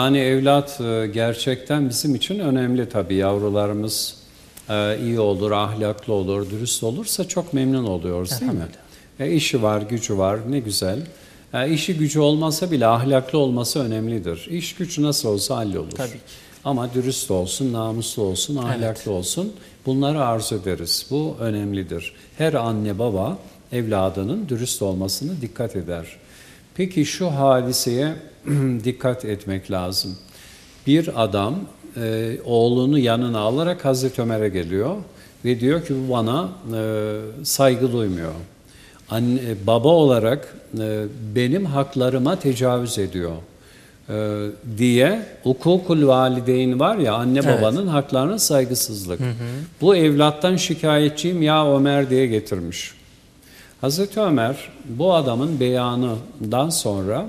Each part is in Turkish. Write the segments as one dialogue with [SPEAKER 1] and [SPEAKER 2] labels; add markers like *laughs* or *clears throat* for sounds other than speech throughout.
[SPEAKER 1] Yani evlat e, gerçekten bizim için önemli tabii yavrularımız e, iyi olur, ahlaklı olur, dürüst olursa çok memnun oluyoruz değil mi? E, işi var, gücü var ne güzel. E, işi gücü olmasa bile ahlaklı olması önemlidir. İş gücü nasıl olsa hallolur.
[SPEAKER 2] Tabii ki.
[SPEAKER 1] Ama dürüst olsun, namuslu olsun, ahlaklı olsun bunları arzu ederiz. Bu önemlidir. Her anne baba evladının dürüst olmasını dikkat eder. Peki şu hadiseye *clears throat* dikkat etmek lazım. Bir adam e, oğlunu yanına alarak Hazreti Ömer'e geliyor ve diyor ki bu bana e, saygı duymuyor. Anne, baba olarak e, benim haklarıma tecavüz ediyor e, diye hukukul valideyn var ya anne
[SPEAKER 2] Evet.
[SPEAKER 1] babanın haklarına saygısızlık. Bu evlattan şikayetçiyim ya Ömer diye getirmiş. Hazreti Ömer bu adamın beyanından sonra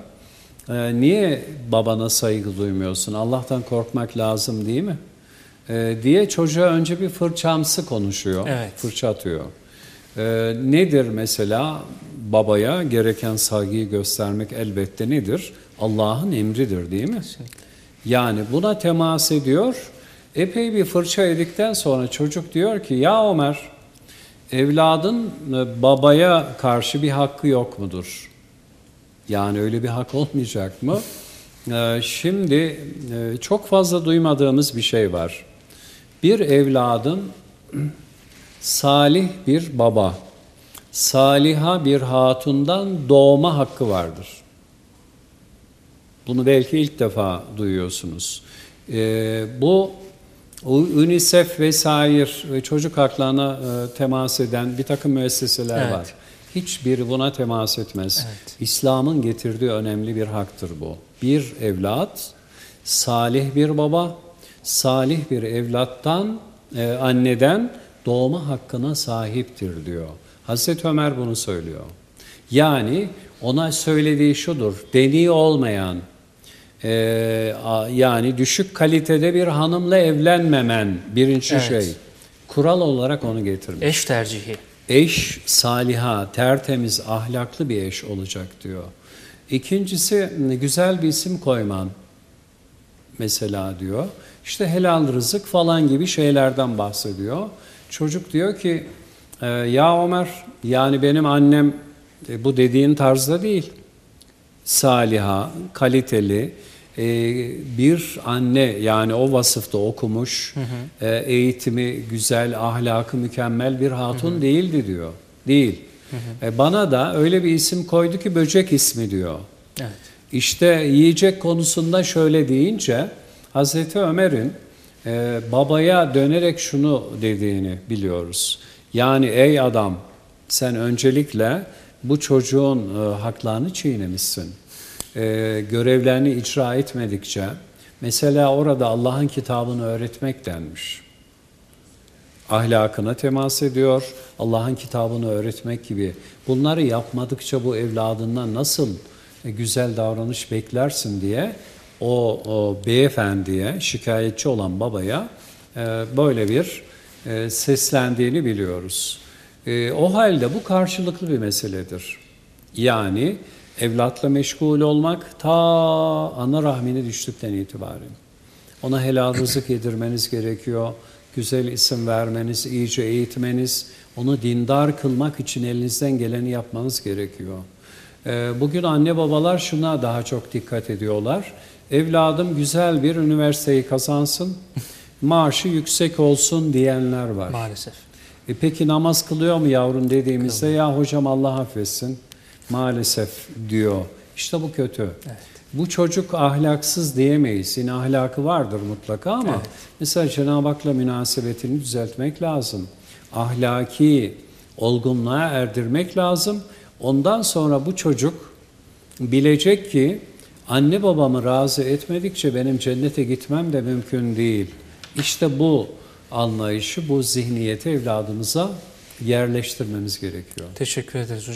[SPEAKER 1] e, niye babana saygı duymuyorsun? Allah'tan korkmak lazım değil mi? E, diye çocuğa önce bir fırçamsı konuşuyor.
[SPEAKER 2] Evet.
[SPEAKER 1] Fırça atıyor. E, nedir mesela babaya gereken saygıyı göstermek elbette nedir? Allah'ın emridir değil mi? Yani buna temas ediyor. Epey bir fırça yedikten sonra çocuk diyor ki ya Ömer evladın e, babaya karşı bir hakkı yok mudur? Yani öyle bir hak olmayacak mı? E, Şimdi e, çok fazla duymadığımız bir şey var. Bir evladın salih bir baba, saliha bir hatundan doğma hakkı vardır. Bunu belki ilk defa duyuyorsunuz. Bu UNICEF vesaire ve çocuk haklarına e, temas eden bir takım müesseseler
[SPEAKER 2] Evet.
[SPEAKER 1] var. Hiçbiri buna temas etmez.
[SPEAKER 2] Evet.
[SPEAKER 1] İslam'ın getirdiği önemli bir haktır bu. Bir evlat, salih bir baba, salih bir evlattan, e, anneden doğma hakkına sahiptir diyor. Hazreti Ömer bunu söylüyor. Yani ona söylediği şudur, deni olmayan, e, a- yani düşük kalitede bir hanımla evlenmemen birinci
[SPEAKER 2] Evet.
[SPEAKER 1] şey. Kural olarak onu getirmiş.
[SPEAKER 2] Eş tercihi.
[SPEAKER 1] Eş saliha, tertemiz, ahlaklı bir eş olacak diyor. İkincisi güzel bir isim koyman mesela diyor. İşte helal rızık falan gibi şeylerden bahsediyor. Çocuk diyor ki "E, ya Ömer yani benim annem e, bu dediğin tarzda değil. Saliha, kaliteli e, bir anne yani o vasıfta okumuş, e, eğitimi güzel, ahlakı mükemmel bir hatun değildi diyor. Değil. E, bana da öyle bir isim koydu ki böcek ismi diyor.
[SPEAKER 2] Evet.
[SPEAKER 1] İşte yiyecek konusunda şöyle deyince Hazreti Ömer'in e, babaya dönerek şunu dediğini biliyoruz. Yani ey adam sen öncelikle bu çocuğun e, haklarını çiğnemişsin. E, görevlerini icra etmedikçe mesela orada Allah'ın kitabını öğretmek denmiş ahlakına temas ediyor. Allah'ın kitabını öğretmek gibi. Bunları yapmadıkça bu evladından nasıl e, güzel davranış beklersin diye o, o beyefendiye, şikayetçi olan babaya e, böyle bir e, seslendiğini biliyoruz. E, o halde bu karşılıklı bir meseledir. Yani evlatla meşgul olmak ta ana rahmine düştükten itibaren. Ona helal rızık yedirmeniz gerekiyor. Güzel isim vermeniz, iyice eğitmeniz, onu dindar kılmak için elinizden geleni yapmanız gerekiyor. Ee, Bugün anne babalar şuna daha çok dikkat ediyorlar. Evladım güzel bir üniversiteyi kazansın, *laughs* maaşı yüksek olsun diyenler var.
[SPEAKER 2] Maalesef.
[SPEAKER 1] E peki namaz kılıyor mu yavrum dediğimizde ya hocam Allah affetsin maalesef diyor. İşte bu kötü. Bu çocuk ahlaksız diyemeyiz. Yine ahlakı vardır mutlaka ama
[SPEAKER 2] Evet.
[SPEAKER 1] mesela Cenab-ı Hak'la münasebetini düzeltmek lazım. Ahlaki olgunluğa erdirmek lazım. Ondan sonra bu çocuk bilecek ki anne babamı razı etmedikçe benim cennete gitmem de mümkün değil. İşte bu anlayışı, bu zihniyeti evladımıza yerleştirmemiz gerekiyor.
[SPEAKER 2] Teşekkür ederiz hocam.